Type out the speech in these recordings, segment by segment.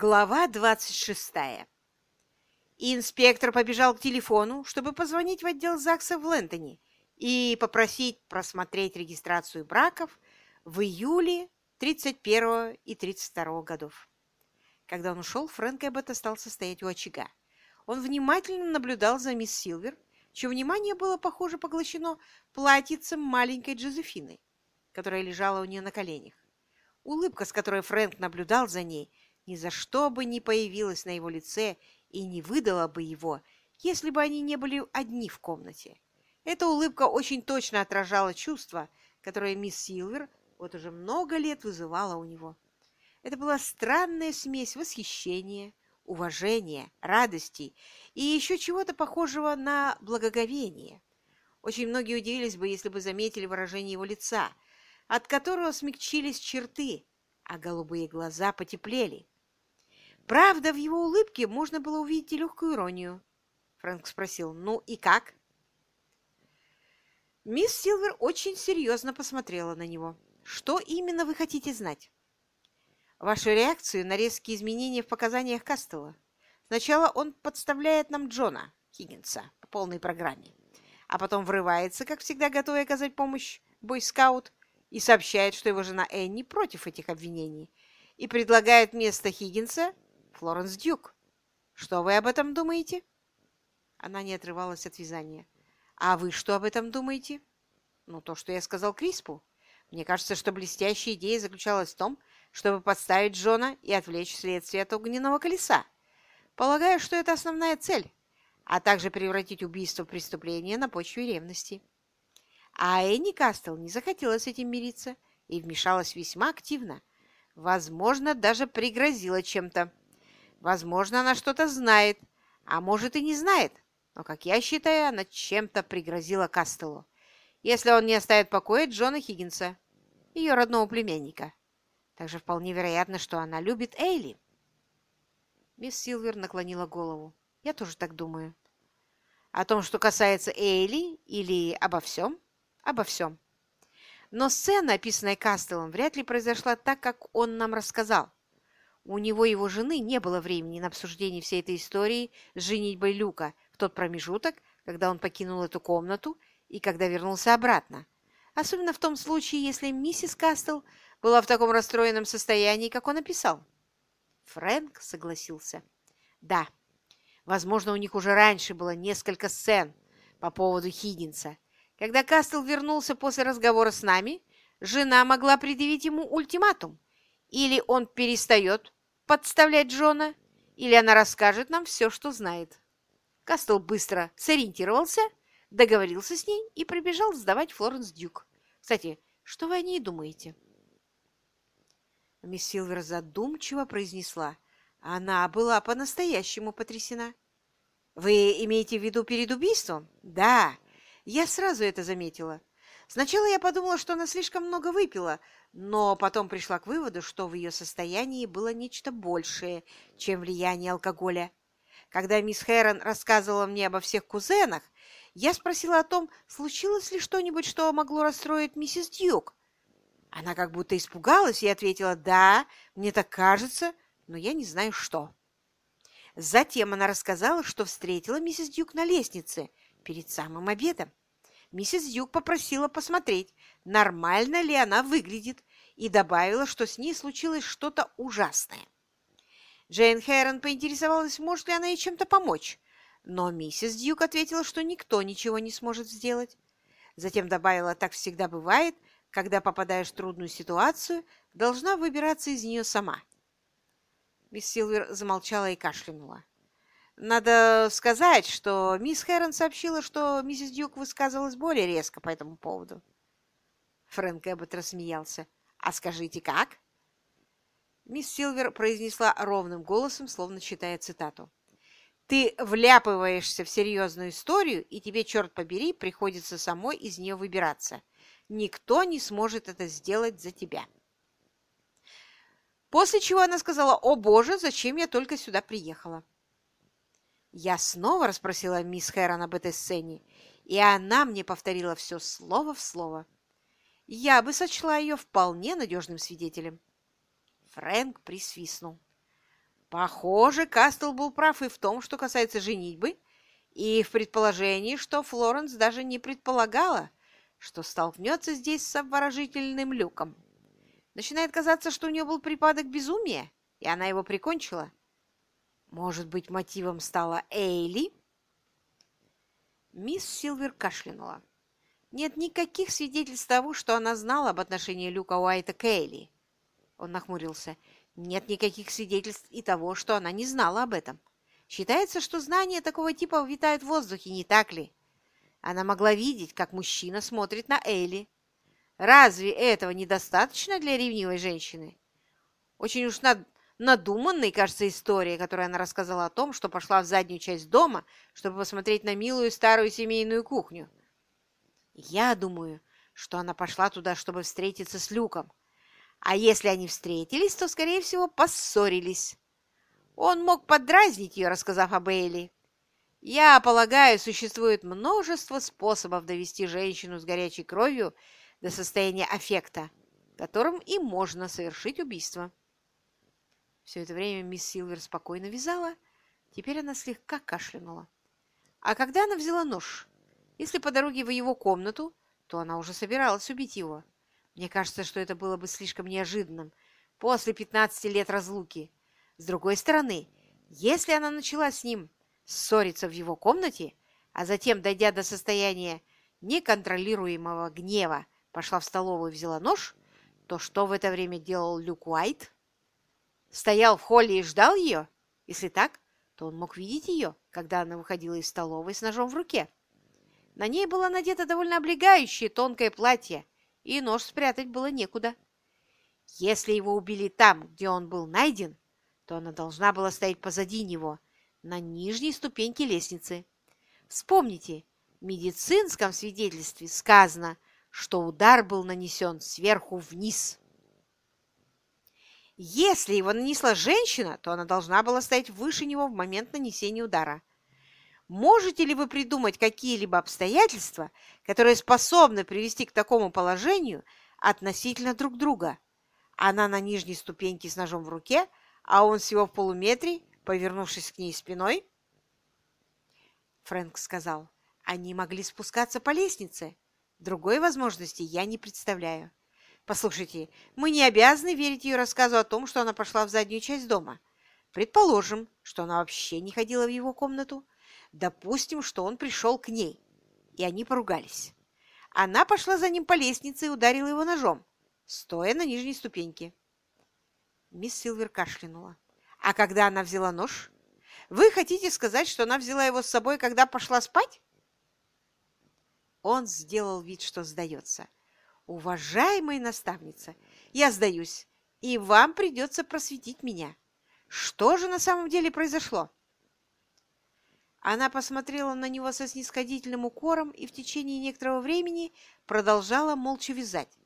Глава 26. Инспектор побежал к телефону, чтобы позвонить в отдел ЗАГСа в Лэнтоне и попросить просмотреть регистрацию браков в июле 31 и 32 годов. Когда он ушел, Фрэнк Эббот остался стоять у очага. Он внимательно наблюдал за мисс Силвер, чье внимание было, похоже, поглощено платьицем маленькой Джозефины, которая лежала у нее на коленях. Улыбка, с которой Фрэнк наблюдал за ней, ни за что бы не появилась на его лице и не выдала бы его, если бы они не были одни в комнате. Эта улыбка очень точно отражала чувство, которое мисс Силвер вот уже много лет вызывала у него. Это была странная смесь восхищения, уважения, радости и еще чего-то похожего на благоговение. Очень многие удивились бы, если бы заметили выражение его лица, от которого смягчились черты, а голубые глаза потеплели. Правда, в его улыбке можно было увидеть и легкую иронию. Фрэнк спросил, ну и как? Мисс Силвер очень серьезно посмотрела на него. Что именно вы хотите знать? Вашу реакцию на резкие изменения в показаниях Кастела. Сначала он подставляет нам Джона Хиггинса по полной программе, а потом врывается, как всегда готовый оказать помощь бойскаут, и сообщает, что его жена Энни против этих обвинений, и предлагает вместо Хиггинса Флоренс Дюк. Что вы об этом думаете?» Она не отрывалась от вязания. «А вы что об этом думаете?» «Ну, то, что я сказал Криспу. Мне кажется, что блестящая идея заключалась в том, чтобы подставить Джона и отвлечь следствие от огненного колеса. Полагаю, что это основная цель, а также превратить убийство в преступление на почве ревности». А Энни Кастел не захотела с этим мириться и вмешалась весьма активно. Возможно, даже пригрозила чем-то. Возможно, она что-то знает, а может и не знает. Но, как я считаю, она чем-то пригрозила Кастелу. Если он не оставит покоя Джона Хиггинса, ее родного племянника. Также вполне вероятно, что она любит Эйли. Мисс Силвер наклонила голову. Я тоже так думаю. О том, что касается Эйли, или обо всем? Обо всем. Но сцена, описанная Кастелом, вряд ли произошла так, как он нам рассказал. У него и его жены не было времени на обсуждение всей этой истории с женитьбой Люка в тот промежуток, когда он покинул эту комнату и когда вернулся обратно. Особенно в том случае, если миссис Кастел была в таком расстроенном состоянии, как он описал. Фрэнк согласился. Да, возможно, у них уже раньше было несколько сцен по поводу Хиггинса. Когда Кастел вернулся после разговора с нами, жена могла предъявить ему ультиматум. Или он перестает подставлять Джона, или она расскажет нам все, что знает. Кастел быстро сориентировался, договорился с ней и прибежал сдавать Флоренс Дюк. Кстати, что вы о ней думаете? Мисс Силвер задумчиво произнесла. Она была по-настоящему потрясена. «Вы имеете в виду перед убийством?» «Да, я сразу это заметила. Сначала я подумала, что она слишком много выпила, но потом пришла к выводу, что в ее состоянии было нечто большее, чем влияние алкоголя. Когда мисс Хэрон рассказывала мне обо всех кузенах, я спросила о том, случилось ли что-нибудь, что могло расстроить миссис Дьюк. Она как будто испугалась и ответила «Да, мне так кажется, но я не знаю, что». Затем она рассказала, что встретила миссис Дьюк на лестнице перед самым обедом миссис Юг попросила посмотреть, нормально ли она выглядит, и добавила, что с ней случилось что-то ужасное. Джейн Хэрон поинтересовалась, может ли она ей чем-то помочь, но миссис Дьюк ответила, что никто ничего не сможет сделать. Затем добавила, так всегда бывает, когда попадаешь в трудную ситуацию, должна выбираться из нее сама. Мисс Силвер замолчала и кашлянула. Надо сказать, что мисс Хэрон сообщила, что миссис Дюк высказывалась более резко по этому поводу. Фрэнк Эббот рассмеялся. «А скажите, как?» Мисс Силвер произнесла ровным голосом, словно читая цитату. «Ты вляпываешься в серьезную историю, и тебе, черт побери, приходится самой из нее выбираться. Никто не сможет это сделать за тебя». После чего она сказала, «О, Боже, зачем я только сюда приехала?» Я снова расспросила мисс Хэрон об этой сцене, и она мне повторила все слово в слово. Я бы сочла ее вполне надежным свидетелем. Фрэнк присвистнул. Похоже, Кастл был прав и в том, что касается женитьбы, и в предположении, что Флоренс даже не предполагала, что столкнется здесь с обворожительным люком. Начинает казаться, что у нее был припадок безумия, и она его прикончила. Может быть, мотивом стала Эйли? Мисс Силвер кашлянула. Нет никаких свидетельств того, что она знала об отношении Люка Уайта к Эйли. Он нахмурился. Нет никаких свидетельств и того, что она не знала об этом. Считается, что знания такого типа витают в воздухе, не так ли? Она могла видеть, как мужчина смотрит на Эйли. Разве этого недостаточно для ревнивой женщины? Очень уж над... надуманной, кажется, история, которую она рассказала о том, что пошла в заднюю часть дома, чтобы посмотреть на милую старую семейную кухню. Я думаю, что она пошла туда, чтобы встретиться с Люком. А если они встретились, то, скорее всего, поссорились. Он мог подразнить ее, рассказав об Эйли. Я полагаю, существует множество способов довести женщину с горячей кровью до состояния аффекта, которым и можно совершить убийство. Все это время мисс Силвер спокойно вязала, теперь она слегка кашлянула. А когда она взяла нож, если по дороге в его комнату, то она уже собиралась убить его. Мне кажется, что это было бы слишком неожиданным после 15 лет разлуки. С другой стороны, если она начала с ним ссориться в его комнате, а затем, дойдя до состояния неконтролируемого гнева, пошла в столовую и взяла нож, то что в это время делал Люк Уайт? Стоял в холле и ждал ее? Если так, то он мог видеть ее, когда она выходила из столовой с ножом в руке. На ней было надето довольно облегающее тонкое платье, и нож спрятать было некуда. Если его убили там, где он был найден, то она должна была стоять позади него, на нижней ступеньке лестницы. Вспомните, в медицинском свидетельстве сказано, что удар был нанесен сверху вниз. Если его нанесла женщина, то она должна была стоять выше него в момент нанесения удара. Можете ли вы придумать какие-либо обстоятельства, которые способны привести к такому положению относительно друг друга? Она на нижней ступеньке с ножом в руке, а он всего в полуметре, повернувшись к ней спиной. Фрэнк сказал, они могли спускаться по лестнице. Другой возможности я не представляю. Послушайте, мы не обязаны верить ее рассказу о том, что она пошла в заднюю часть дома. Предположим, что она вообще не ходила в его комнату. Допустим, что он пришел к ней, и они поругались. Она пошла за ним по лестнице и ударила его ножом, стоя на нижней ступеньке. Мисс Силвер кашлянула. А когда она взяла нож? Вы хотите сказать, что она взяла его с собой, когда пошла спать? Он сделал вид, что сдается. Уважаемая наставница, я сдаюсь, и вам придется просветить меня. Что же на самом деле произошло? Она посмотрела на него со снисходительным укором и в течение некоторого времени продолжала молча вязать.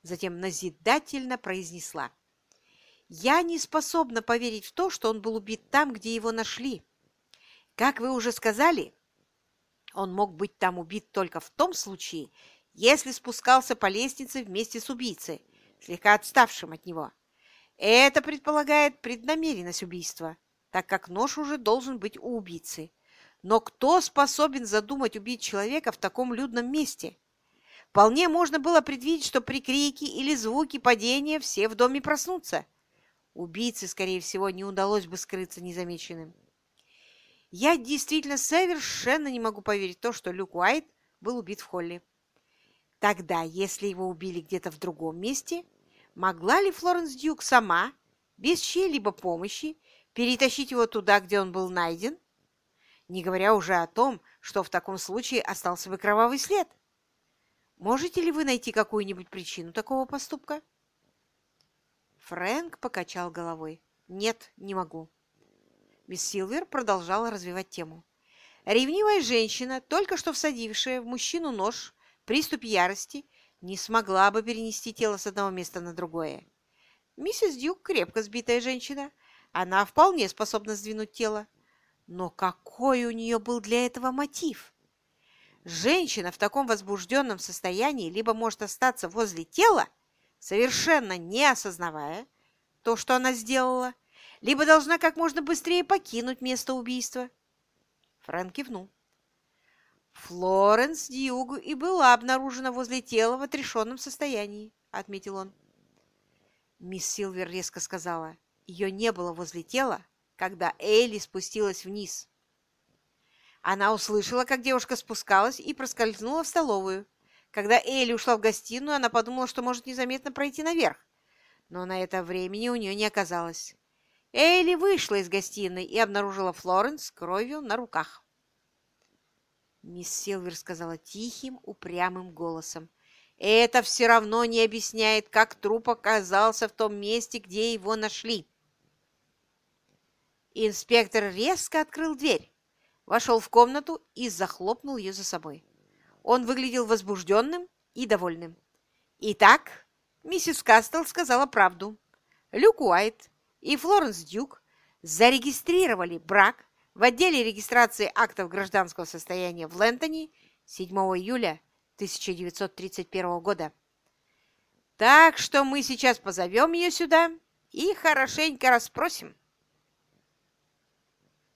Затем назидательно произнесла. Я не способна поверить в то, что он был убит там, где его нашли. Как вы уже сказали, он мог быть там убит только в том случае, если спускался по лестнице вместе с убийцей, слегка отставшим от него. Это предполагает преднамеренность убийства, так как нож уже должен быть у убийцы. Но кто способен задумать убить человека в таком людном месте? Вполне можно было предвидеть, что при крике или звуке падения все в доме проснутся. Убийце, скорее всего, не удалось бы скрыться незамеченным. Я действительно совершенно не могу поверить в то, что Люк Уайт был убит в холле. Тогда, если его убили где-то в другом месте, могла ли Флоренс Дьюк сама, без чьей-либо помощи, перетащить его туда, где он был найден? Не говоря уже о том, что в таком случае остался бы кровавый след. Можете ли вы найти какую-нибудь причину такого поступка? Фрэнк покачал головой. «Нет, не могу». Мисс Силвер продолжала развивать тему. Ревнивая женщина, только что всадившая в мужчину нож приступе ярости, не смогла бы перенести тело с одного места на другое. Миссис Дюк крепко сбитая женщина. Она вполне способна сдвинуть тело. Но какой у нее был для этого мотив? Женщина в таком возбужденном состоянии либо может остаться возле тела, совершенно не осознавая то, что она сделала, либо должна как можно быстрее покинуть место убийства. Фрэнк кивнул. Флоренс Дьюгу и была обнаружена возле тела в отрешенном состоянии, отметил он. Мисс Силвер резко сказала, ее не было возле тела, когда Элли спустилась вниз. Она услышала, как девушка спускалась и проскользнула в столовую. Когда Элли ушла в гостиную, она подумала, что может незаметно пройти наверх. Но на это времени у нее не оказалось. Элли вышла из гостиной и обнаружила Флоренс с кровью на руках. Мисс Силвер сказала тихим, упрямым голосом. «Это все равно не объясняет, как труп оказался в том месте, где его нашли». Инспектор резко открыл дверь, вошел в комнату и захлопнул ее за собой. Он выглядел возбужденным и довольным. Итак, миссис Кастел сказала правду. Люк Уайт и Флоренс Дюк зарегистрировали брак в отделе регистрации актов гражданского состояния в Лентоне 7 июля 1931 года. Так что мы сейчас позовем ее сюда и хорошенько расспросим.